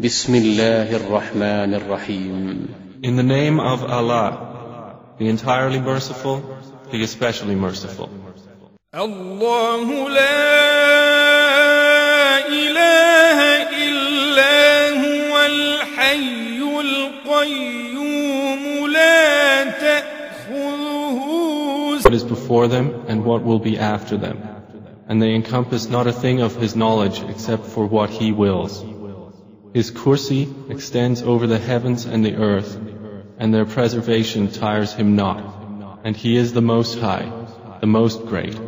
بسم الله الرحمن الرحيم In the name of Allah, the entirely merciful, the especially merciful. الله لا إله إلا هو الحي القيوم لا تأخذه What is before them and what will be after them. And they encompass not a thing of His knowledge except for what He wills. His kursi extends over the heavens and the earth, and their preservation tires Him not. And He is the Most High, the Most Great.